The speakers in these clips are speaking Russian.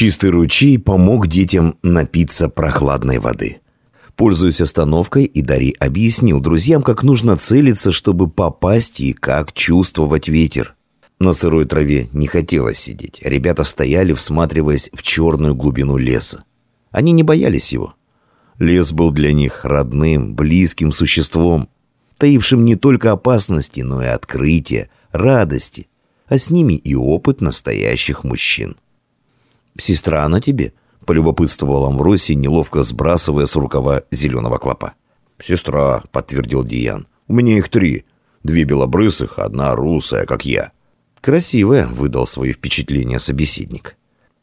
Чистый ручей помог детям напиться прохладной воды. Пользуясь остановкой, Идарий объяснил друзьям, как нужно целиться, чтобы попасть и как чувствовать ветер. На сырой траве не хотелось сидеть. Ребята стояли, всматриваясь в черную глубину леса. Они не боялись его. Лес был для них родным, близким существом, таившим не только опасности, но и открытия, радости, а с ними и опыт настоящих мужчин. «Сестра она тебе?» — полюбопытствовал Амвросий, неловко сбрасывая с рукава зеленого клопа. «Сестра», — подтвердил Диан. «У меня их три. Две белобрысых, одна русая, как я». «Красивая», — выдал свои впечатления собеседник.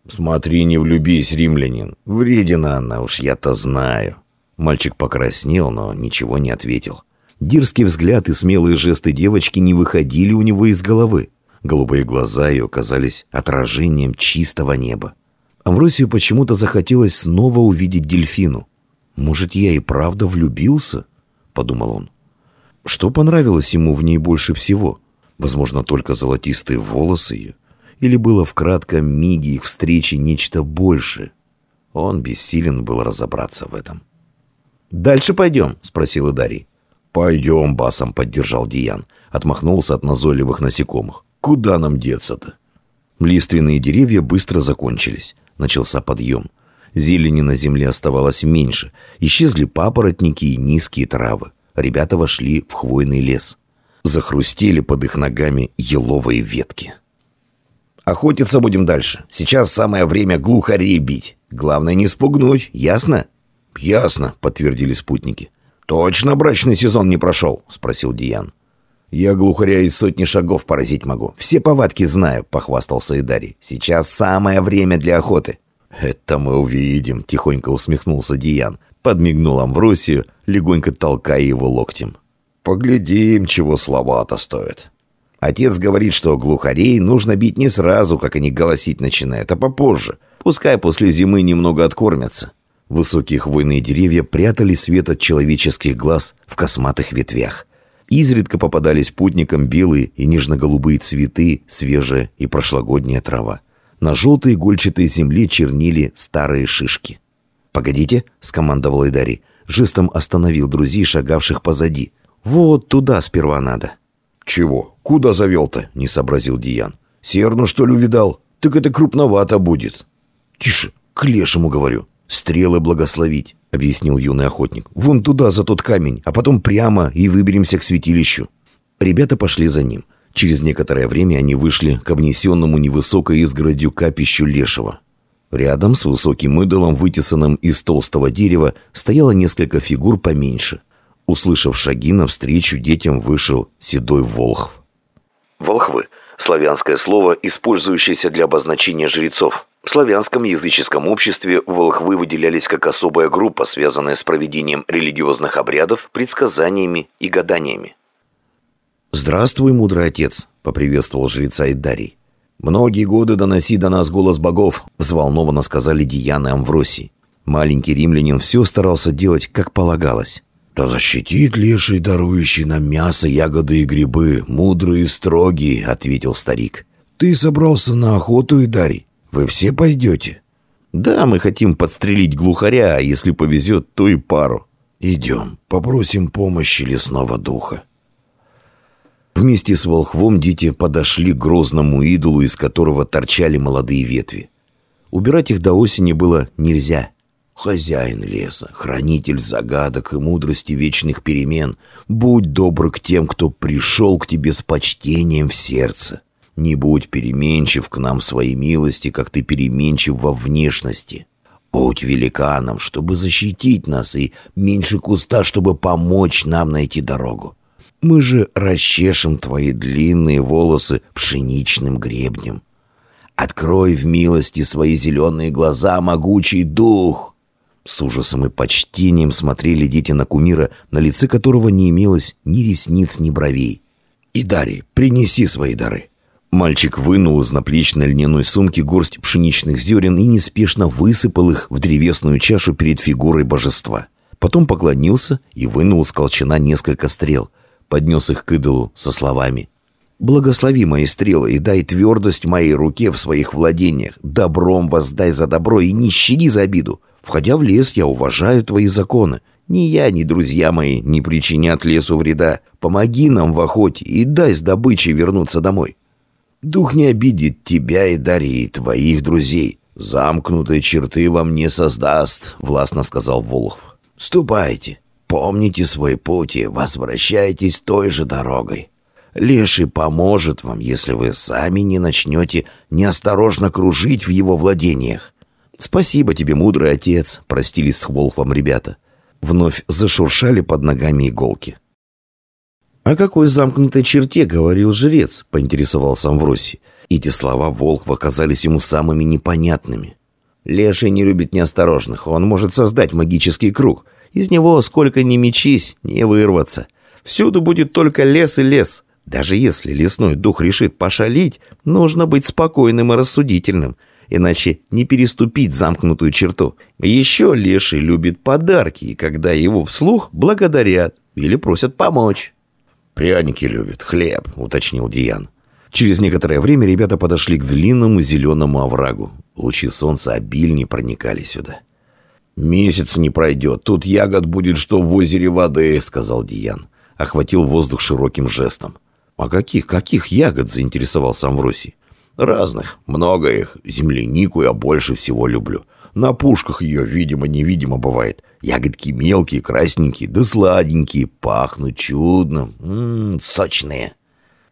«Смотри, не влюбись, римлянин. Вредина она, уж я-то знаю». Мальчик покраснел, но ничего не ответил. Дерзкий взгляд и смелые жесты девочки не выходили у него из головы. Голубые глаза ее казались отражением чистого неба. Амвросию почему-то захотелось снова увидеть дельфину. «Может, я и правда влюбился?» — подумал он. Что понравилось ему в ней больше всего? Возможно, только золотистые волосы ее? Или было в кратком миге их встречи нечто большее? Он бессилен был разобраться в этом. «Дальше пойдем?» — спросил Дарий. «Пойдем», — басом поддержал Диан. Отмахнулся от назойливых насекомых. «Куда нам деться-то?» Лиственные деревья быстро закончились. Начался подъем. Зелени на земле оставалось меньше. Исчезли папоротники и низкие травы. Ребята вошли в хвойный лес. Захрустели под их ногами еловые ветки. «Охотиться будем дальше. Сейчас самое время глухарей бить. Главное не спугнуть, ясно?» «Ясно», — подтвердили спутники. «Точно брачный сезон не прошел?» — спросил Диан. «Я глухаря из сотни шагов поразить могу. Все повадки знаю», — похвастался Идарий. «Сейчас самое время для охоты». «Это мы увидим», — тихонько усмехнулся Диан. Подмигнул Амвросию, легонько толкая его локтем. «Поглядим, чего слова-то стоят». Отец говорит, что глухарей нужно бить не сразу, как они голосить начинают, а попозже. Пускай после зимы немного откормятся. Высокие хвойные деревья прятали свет от человеческих глаз в косматых ветвях. Изредка попадались путникам белые и нежно-голубые цветы, свежая и прошлогодняя трава. На желтой игольчатой земле чернили старые шишки. «Погодите», — скомандовал Идари, жестом остановил друзей, шагавших позади. «Вот туда сперва надо». «Чего? Куда завел-то?» — не сообразил Диан. «Серну, что ли, увидал? Так это крупновато будет». «Тише, к лешему говорю. Стрелы благословить». — объяснил юный охотник. «Вон туда, за тот камень, а потом прямо и выберемся к святилищу». Ребята пошли за ним. Через некоторое время они вышли к обнесенному невысокой изгородью капищу Лешего. Рядом с высоким идолом, вытесанным из толстого дерева, стояло несколько фигур поменьше. Услышав шаги навстречу, детям вышел седой волхв. Волхвы – славянское слово, использующееся для обозначения жрецов. В славянском языческом обществе волхвы выделялись как особая группа, связанная с проведением религиозных обрядов, предсказаниями и гаданиями. «Здравствуй, мудрый отец!» — поприветствовал жреца Идарий. «Многие годы доноси до нас голос богов», — взволнованно сказали Диана и Амвросий. Маленький римлянин все старался делать, как полагалось. «Да защитит леший, дарующий нам мясо, ягоды и грибы, мудрый и строгий», — ответил старик. «Ты собрался на охоту, Идарий?» Вы все пойдете?» «Да, мы хотим подстрелить глухаря, а если повезет, то и пару». «Идем, попросим помощи лесного духа». Вместе с волхвом дети подошли к грозному идолу, из которого торчали молодые ветви. Убирать их до осени было нельзя. «Хозяин леса, хранитель загадок и мудрости вечных перемен, будь добр к тем, кто пришел к тебе с почтением в сердце. Не будь переменчив к нам своей милости, как ты переменчив во внешности. Будь великаном, чтобы защитить нас, и меньше куста, чтобы помочь нам найти дорогу. Мы же расчешем твои длинные волосы пшеничным гребнем. Открой в милости свои зеленые глаза, могучий дух!» С ужасом и почтением смотрели дети на кумира, на лице которого не имелось ни ресниц, ни бровей. «И Дарий, принеси свои дары!» Мальчик вынул из наплечной льняной сумки горсть пшеничных зерен и неспешно высыпал их в древесную чашу перед фигурой божества. Потом поклонился и вынул из колчана несколько стрел, поднес их к идолу со словами Благослови мои стрелы и дай твердость моей руке в своих владениях. Добром воздай за добро и не щади за обиду. Входя в лес, я уважаю твои законы. Ни я, ни друзья мои не причинят лесу вреда. Помоги нам в охоте и дай с добычей вернуться домой. Дух не обидит тебя и Дарьи, и твоих друзей. Замкнутые черты вам не создаст, властно сказал Волхв. Ступайте, помните свой путь и возвращайтесь той же дорогой. Леший поможет вам, если вы сами не начнете неосторожно кружить в его владениях. Спасибо тебе, мудрый отец, простились с Волхвом ребята. Вновь зашуршали под ногами иголки. «О какой замкнутой черте говорил жрец?» — поинтересовался Амвросий. Эти слова Волхва казались ему самыми непонятными. «Леший не любит неосторожных. Он может создать магический круг. Из него, сколько ни мечись, не вырваться. Всюду будет только лес и лес. Даже если лесной дух решит пошалить, нужно быть спокойным и рассудительным, иначе не переступить замкнутую черту. Еще леший любит подарки, и когда его вслух благодарят или просят помочь. «Пряники любит, хлеб», — уточнил Диан. Через некоторое время ребята подошли к длинному зеленому оврагу. Лучи солнца обильнее проникали сюда. «Месяц не пройдет, тут ягод будет, что в озере воды», — сказал Диан. Охватил воздух широким жестом. «А каких, каких ягод?» – заинтересовался Амвросий. «Разных. Много их. Землянику я больше всего люблю. На пушках ее, видимо-невидимо бывает. Ягодки мелкие, красненькие, да сладенькие. Пахнут чудно. Ммм, сочные».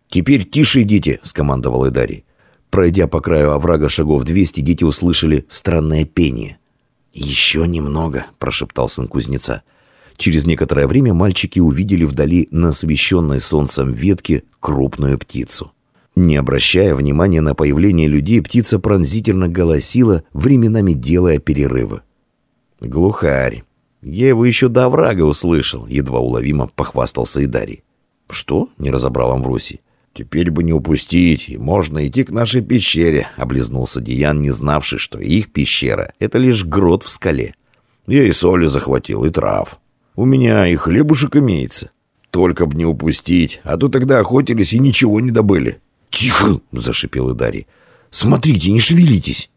«Теперь тише идите», – скомандовал Идарий. Пройдя по краю оврага шагов двести, дети услышали странное пение. «Еще немного», – прошептал сын кузнеца. Через некоторое время мальчики увидели вдали на освещенной солнцем ветке крупную птицу. Не обращая внимания на появление людей, птица пронзительно голосила, временами делая перерывы. «Глухарь! Я его еще до врага услышал», — едва уловимо похвастался Идарий. «Что?» — не разобрал Амвросий. «Теперь бы не упустить, и можно идти к нашей пещере», — облизнулся Диан, не знавший, что их пещера — это лишь грот в скале. «Я и соли захватил, и трав». У меня и хлебушек имеется. Только б не упустить, а то тогда охотились и ничего не добыли». «Тихо!» — зашипел Идарий. «Смотрите, не шевелитесь!»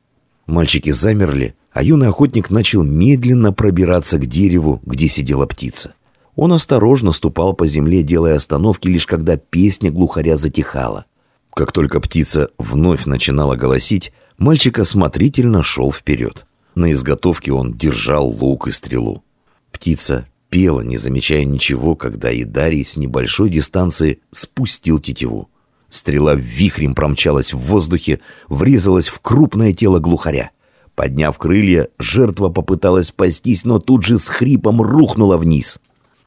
Мальчики замерли, а юный охотник начал медленно пробираться к дереву, где сидела птица. Он осторожно ступал по земле, делая остановки, лишь когда песня глухаря затихала. Как только птица вновь начинала голосить, мальчик осмотрительно шел вперед. На изготовке он держал лук и стрелу. Птица пела, не замечая ничего, когда и Дарий с небольшой дистанции спустил тетиву. Стрела вихрем промчалась в воздухе, врезалась в крупное тело глухаря. Подняв крылья, жертва попыталась спастись, но тут же с хрипом рухнула вниз.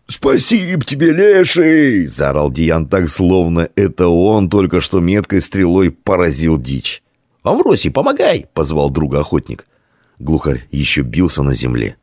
«Спасибо тебе, леший!» — заорал Диан так, словно это он только что меткой стрелой поразил дичь. «Амвросий, помогай!» — позвал друга охотник. Глухарь еще бился на земле.